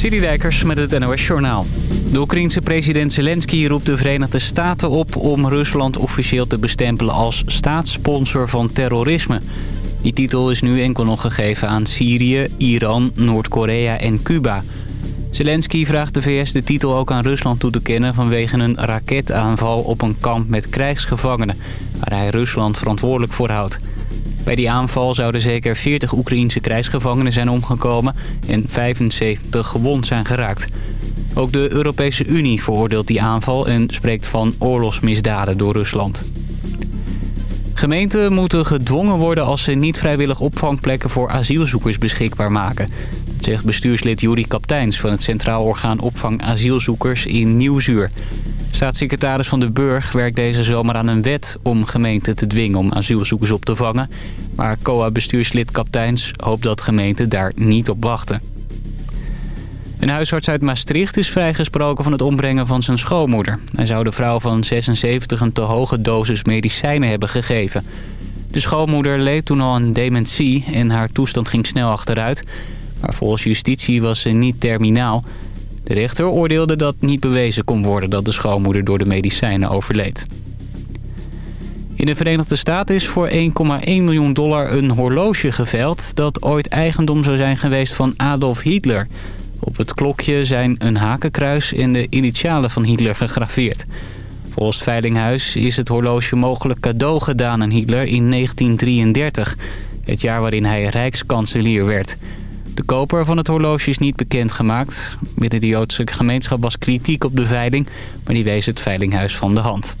Dijkers met het NOS Journaal. De Oekraïense president Zelensky roept de Verenigde Staten op... om Rusland officieel te bestempelen als staatssponsor van terrorisme. Die titel is nu enkel nog gegeven aan Syrië, Iran, Noord-Korea en Cuba. Zelensky vraagt de VS de titel ook aan Rusland toe te kennen... vanwege een raketaanval op een kamp met krijgsgevangenen... waar hij Rusland verantwoordelijk voor houdt. Bij die aanval zouden zeker 40 Oekraïense krijgsgevangenen zijn omgekomen en 75 gewond zijn geraakt. Ook de Europese Unie veroordeelt die aanval en spreekt van oorlogsmisdaden door Rusland. Gemeenten moeten gedwongen worden als ze niet vrijwillig opvangplekken voor asielzoekers beschikbaar maken. Zegt bestuurslid Juri Kapteins van het Centraal Orgaan Opvang Asielzoekers in Nieuwzuur. Staatssecretaris Van de Burg werkt deze zomer aan een wet om gemeenten te dwingen om asielzoekers op te vangen. Maar COA-bestuurslid Kapteins hoopt dat gemeenten daar niet op wachten. Een huisarts uit Maastricht is vrijgesproken van het ombrengen van zijn schoonmoeder. Hij zou de vrouw van 76 een te hoge dosis medicijnen hebben gegeven. De schoonmoeder leed toen al aan dementie en haar toestand ging snel achteruit. Maar volgens justitie was ze niet terminaal. De rechter oordeelde dat niet bewezen kon worden dat de schoonmoeder door de medicijnen overleed. In de Verenigde Staten is voor 1,1 miljoen dollar een horloge geveild... dat ooit eigendom zou zijn geweest van Adolf Hitler. Op het klokje zijn een hakenkruis en de initialen van Hitler gegraveerd. Volgens Veilinghuis is het horloge mogelijk cadeau gedaan aan Hitler in 1933... het jaar waarin hij rijkskanselier werd... De koper van het horloge is niet bekendgemaakt. Binnen de Joodse gemeenschap was kritiek op de veiling, maar die wees het veilinghuis van de hand.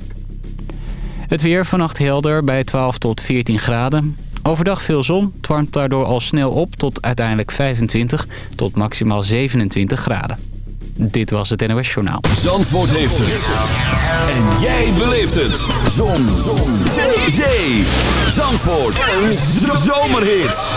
Het weer vannacht helder bij 12 tot 14 graden. Overdag veel zon, het warmt daardoor al snel op tot uiteindelijk 25 tot maximaal 27 graden. Dit was het NOS Journaal. Zandvoort heeft het. En jij beleeft het. Zon. zon. Zee. Zandvoort. Een zomerhit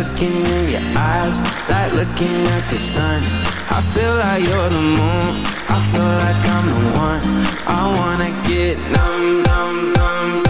looking in your eyes Like looking at the sun. I feel like you're the moon. I feel like I'm the one. I wanna get numb, numb, numb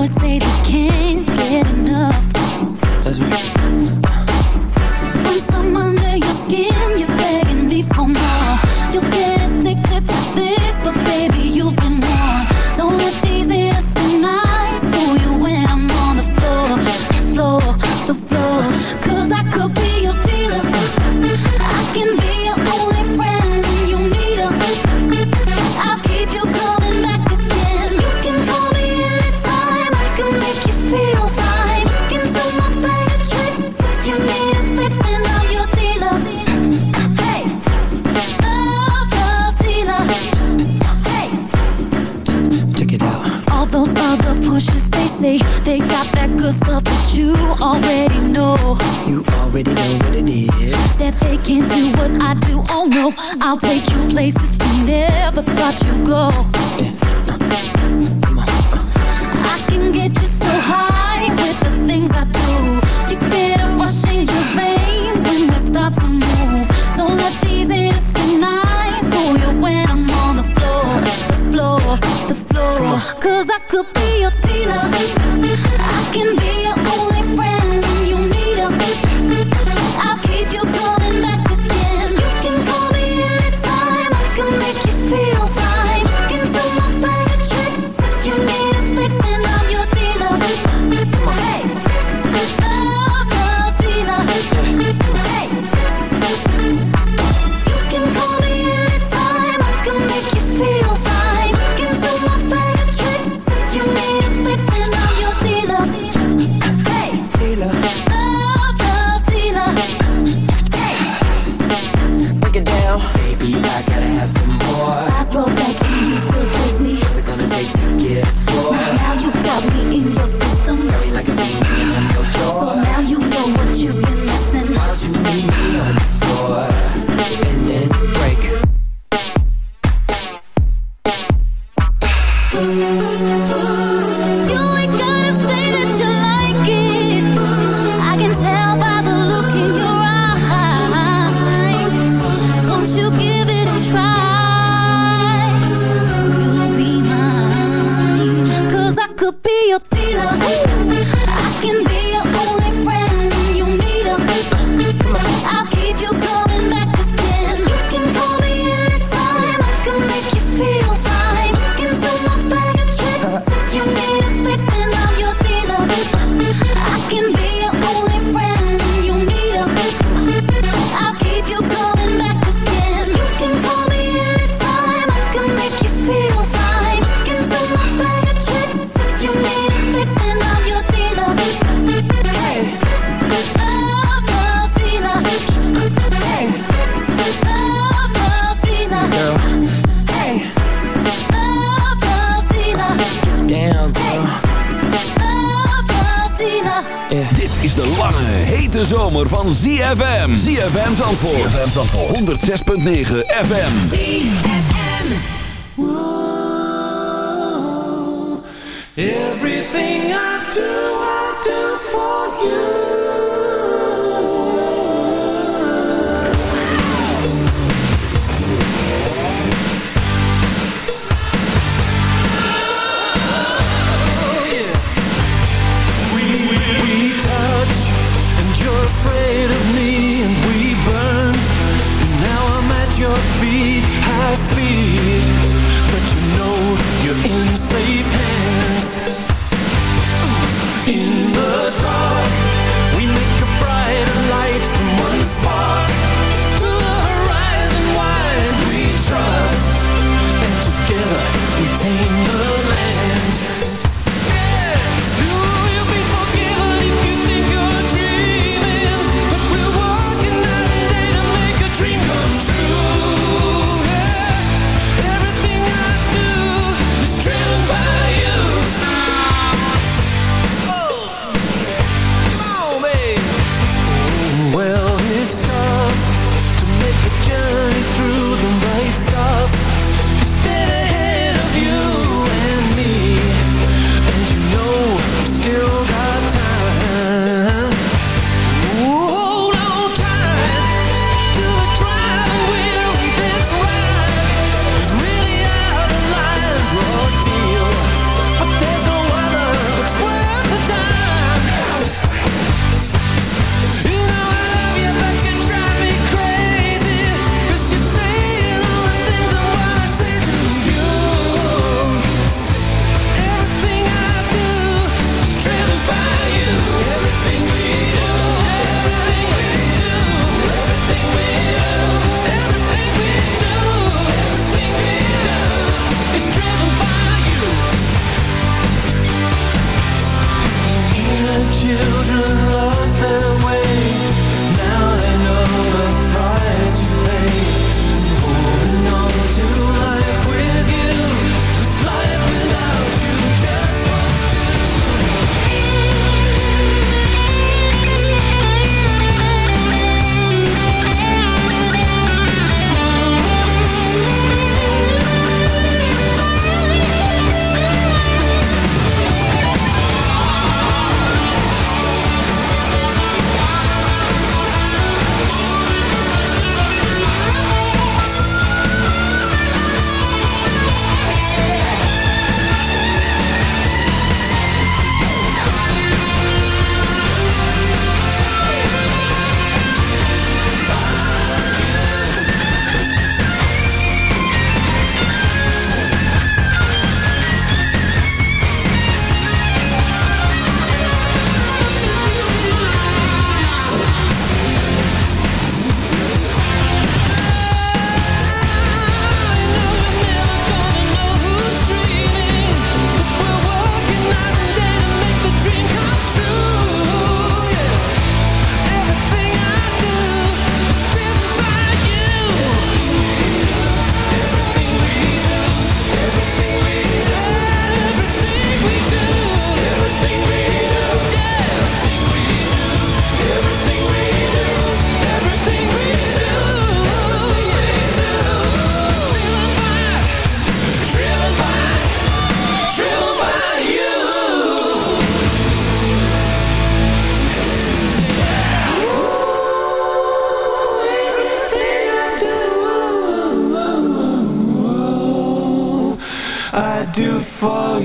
I can get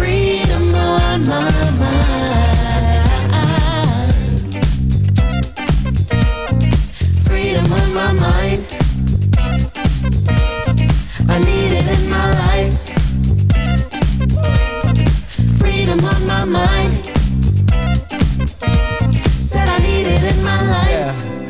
Freedom on my mind. Freedom on my mind. I need it in my life. Freedom on my mind. Said I need it in my life. Yeah.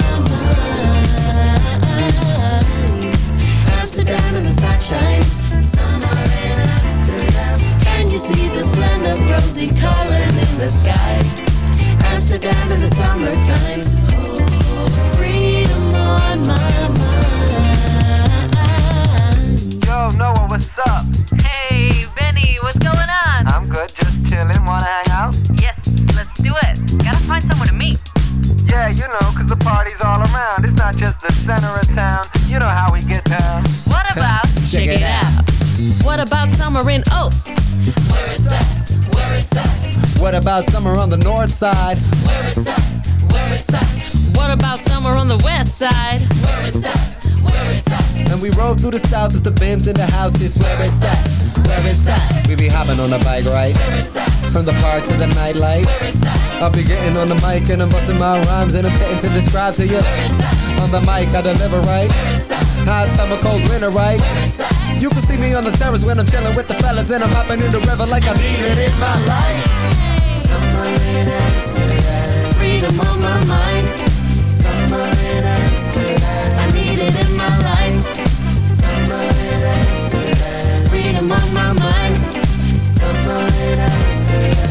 in the sunshine. About summer on the north side? where it's at, where it's at. What about summer on the west side? Where it's at, where it's at. And we roll through the south with the bims in the house. This where it's at, where it's at. We be hopping on a bike, right? From the park to the nightlight. I'll be getting on the mic and I'm busting my rhymes and I'm fitting to describe to you. On the mic, I deliver right. Hot summer, cold winter, right? You can see me on the terrace when I'm chilling with the fellas and I'm hopping in the river like I need it in my life. In Amsterdam. Freedom on my mind. Summer in Amsterdam. I need it in my life. Summer in Amsterdam. Freedom on my mind. Summer in Amsterdam.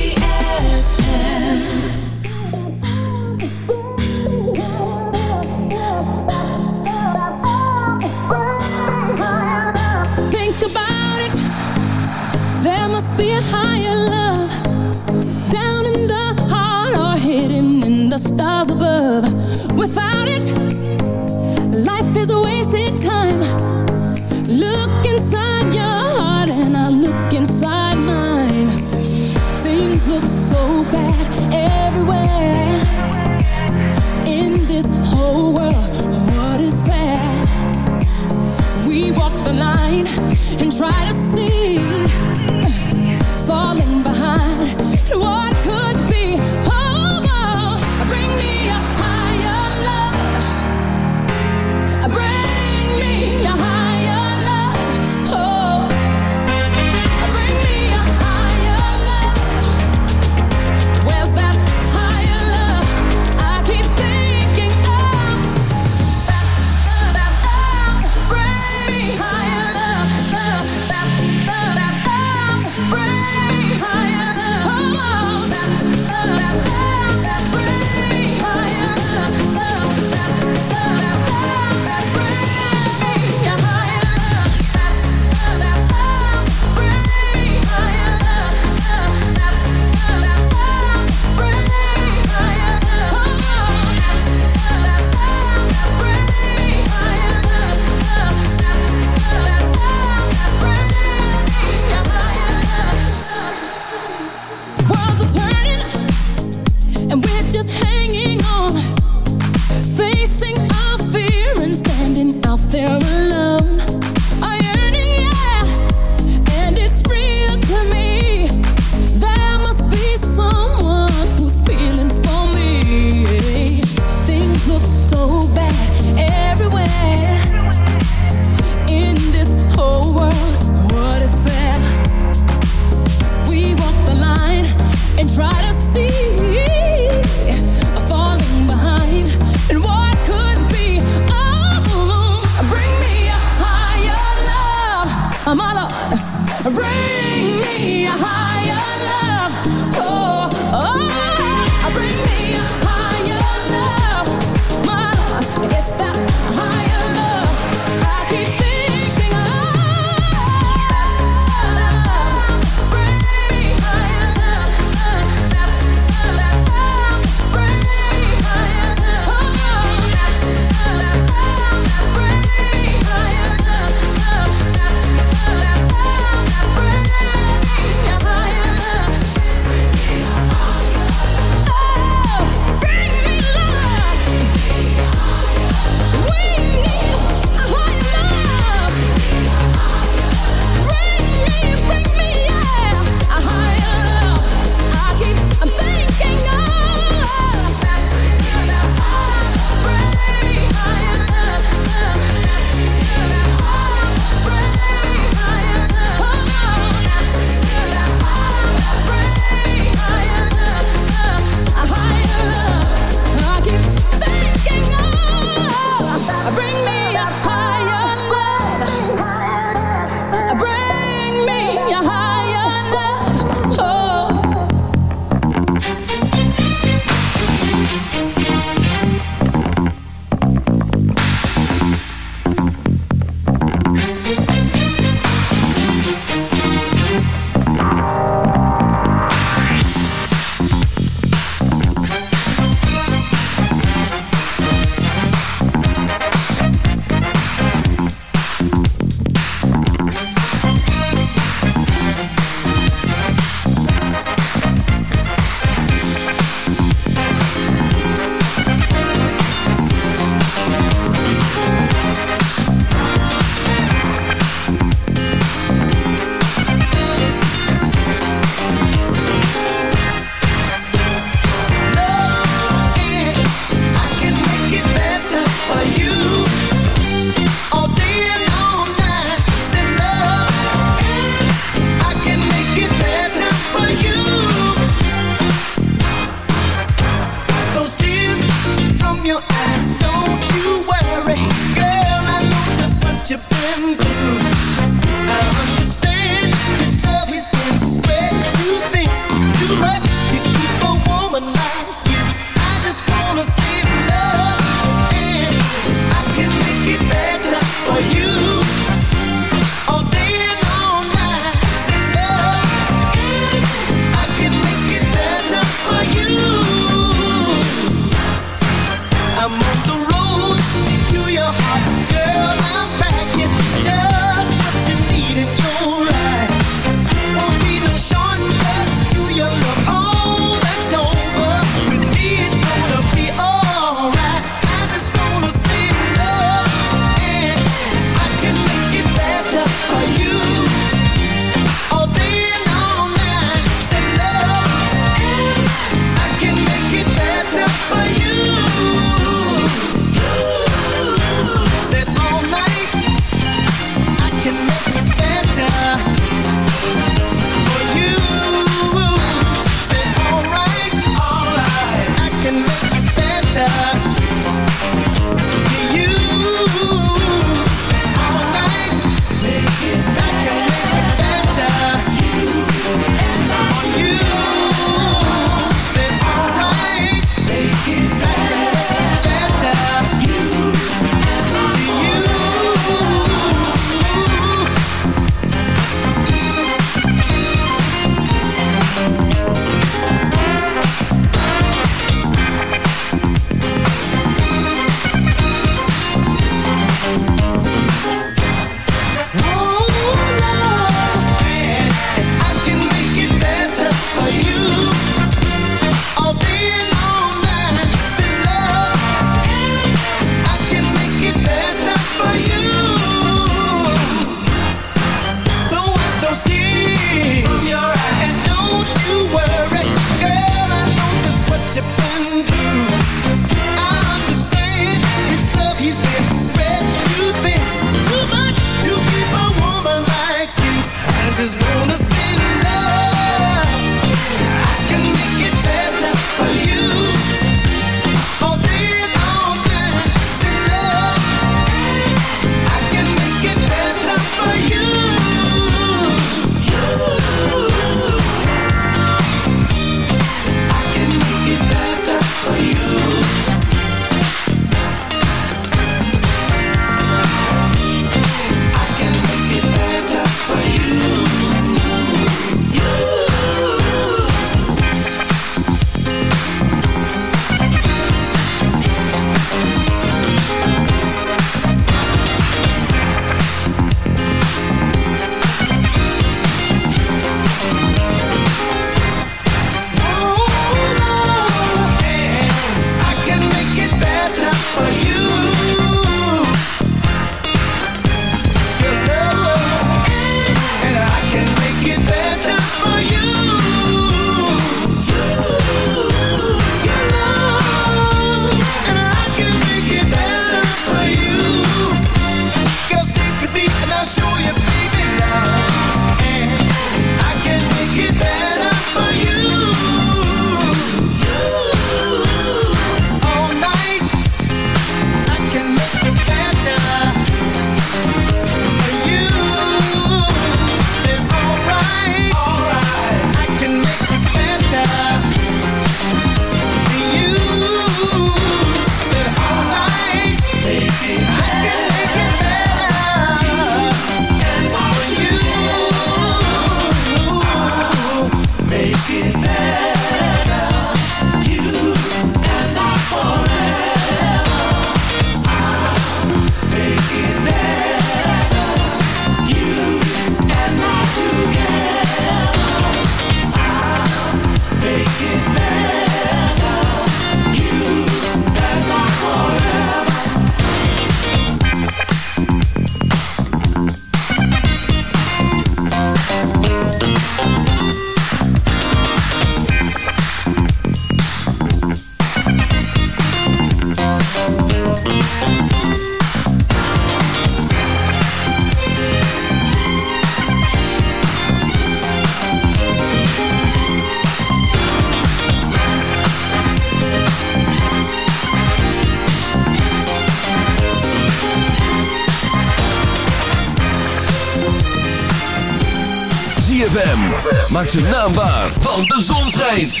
want de zon schijnt.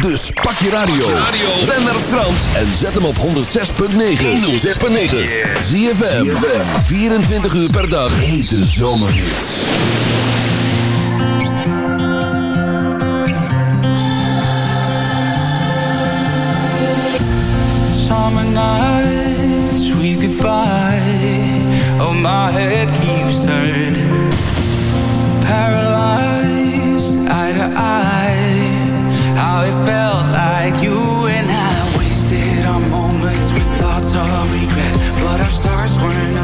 Dus pak je radio. Ben naar Frans en zet hem op 106.9. 106.9. Zie je 24 uur per dag. Hete zomerhits. Summer nights, we goodbye. Oh, my head keeps turning. Paralyzed. felt like you and I Wasted our moments with thoughts of regret But our stars weren't